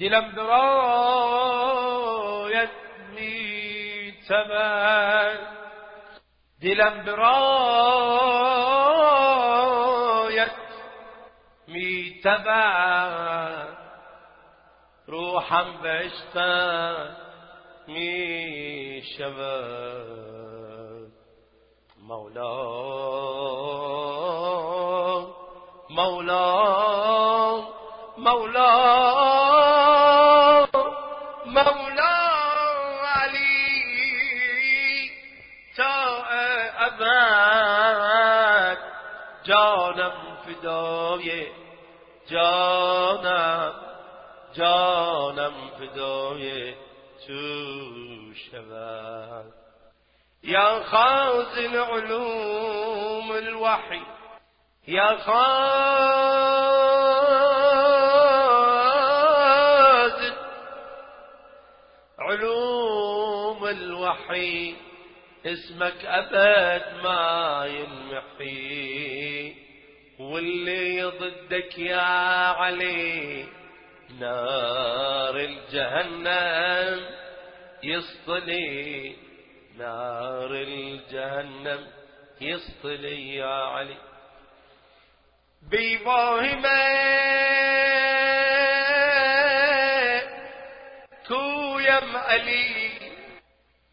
دلم برایت میتمن دلم برایت میتمن روحم بشتن می شود مولا مولا مولا. مولا علی تا ابد جانم فدای جانم جانم فدای تو شود. يا خازن علوم الوحي يا خازن الوحي اسمك أبد ما ينمحي واللي ضدك يا علي نار الجهنم يصطلي نار الجهنم يصطلي يا علي. بإبراهيم كويم علي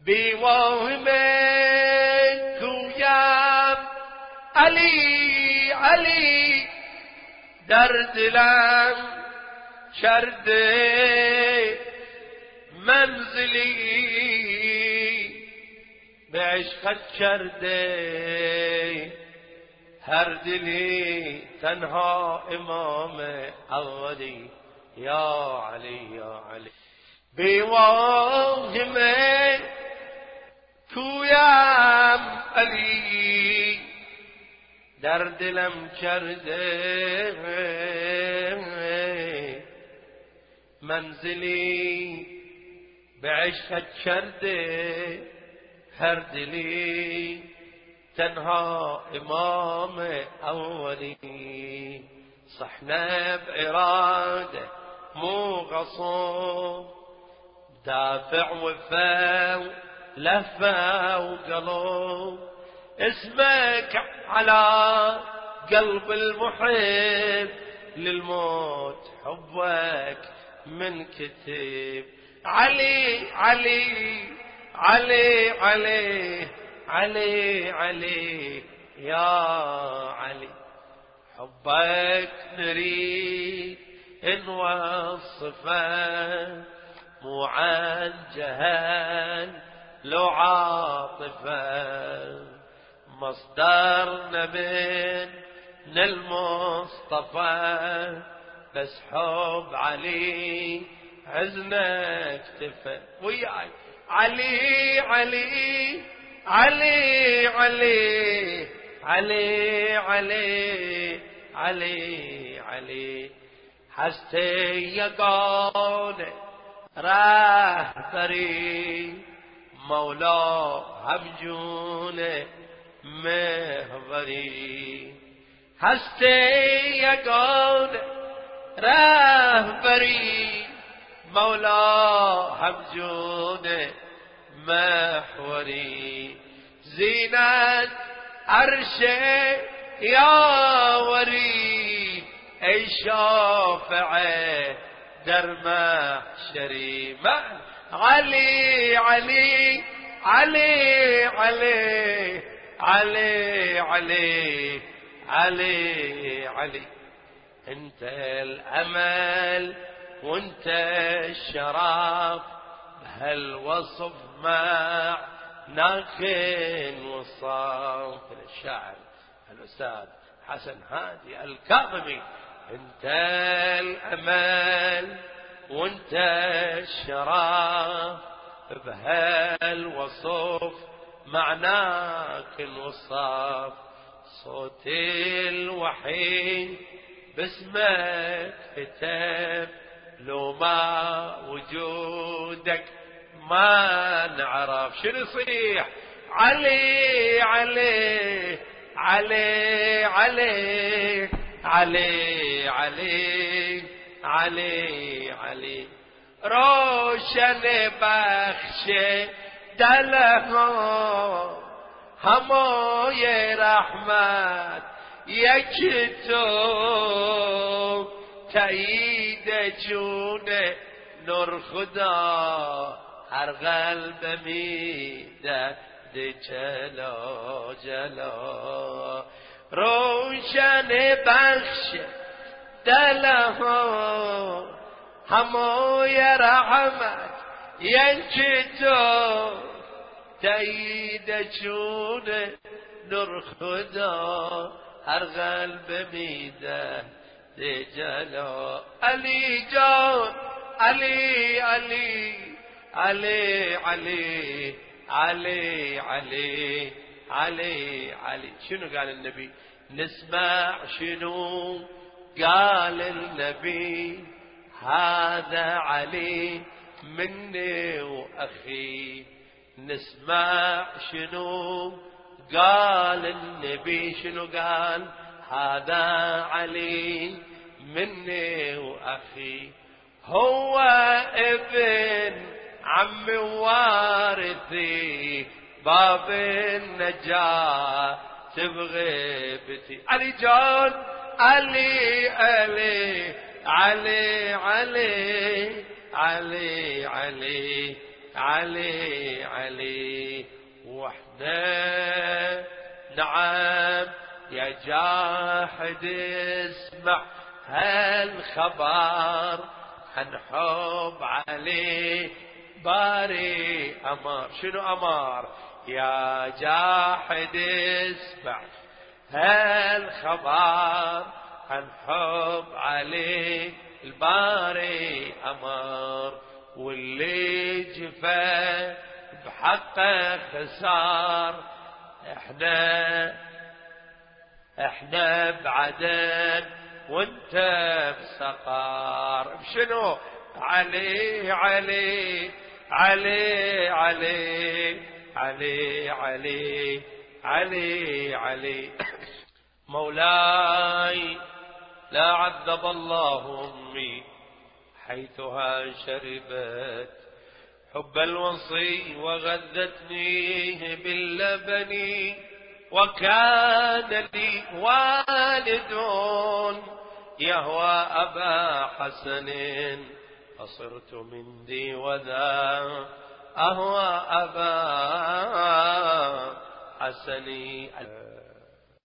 بیوام گویم علی علی در دلم کرده منزلی به عشقت کرده هر دلی تنها امام اولی یا علی یا علی بیوام کویم علی در دلم کرده منزلی به عشقت کرده هر دلی تنها امام اولی صحنا باراده مو غصوب دافع وفا لفا وقلوب اسمك على قلب المحب للموت حبك من كتب علي علي علي علي علي علي يا علي حبك نريد نوصفه مو عن جهل لو عاطفة مصدرنا من المصطفى بس حب علي عزنا اكتفى. وياي. علي علي علي علي علي علي علي علي. حستي يقول راهبري. مولا هم جون مهوری هست یگان رهبری مولا هم جون محوری. زینت عرش یاوری ای شافع در محشری. محشری علي علي علي علي علي علي علي علي. انت الأمل وانت الشرف بهالوصف مع ناكن وصف الشاعر الأستاذ حسن هادي الكاظمي. انت الأمل وانت الشرف بهالوصف معناك الوصف صوت الوحيد باسمك كتب لو ما وجودك ما نعرف. شنو يصيح؟ علي علي علي علي علي علي علي. علي روشن بخش دلها همای رحمت. یک تو تایید جون نور خدا. هر قلب میده جلا جلا. روشن بخش همای رحمت یک تو تایید چون نور خدا هر قلب میده جلا علی جان علی علی علی علی علي علي علي علي شنو قال النبي نسمع شنو قال النبي هذا علي مني وأخي. نسمع شنو قال النبي شنو قال؟ هذا علي مني وأخي. هو ابن عم وارثي باب النجاة. بغيبتي علي جون علي علي علي علي علي علي علي علي. وحدة نعم يا جاحد اسمع هالخبر. عن حب علي باري أمار. شنو أمار؟ يا جاحد اسمع هالخبر عن حب عليه الباري أمر واللي جفا بحقه خسار. إحنا إحنا بعدن وانت بسقار. بشنو علي علي علي علي. علي علي علي علي. مولاي لا عذب الله أمي حيثها شربت. حب الوصي وغذتني باللبن وكان لي والد يهوى أبا حسن. فصرت من ذي وذا أهوى أبا حسني.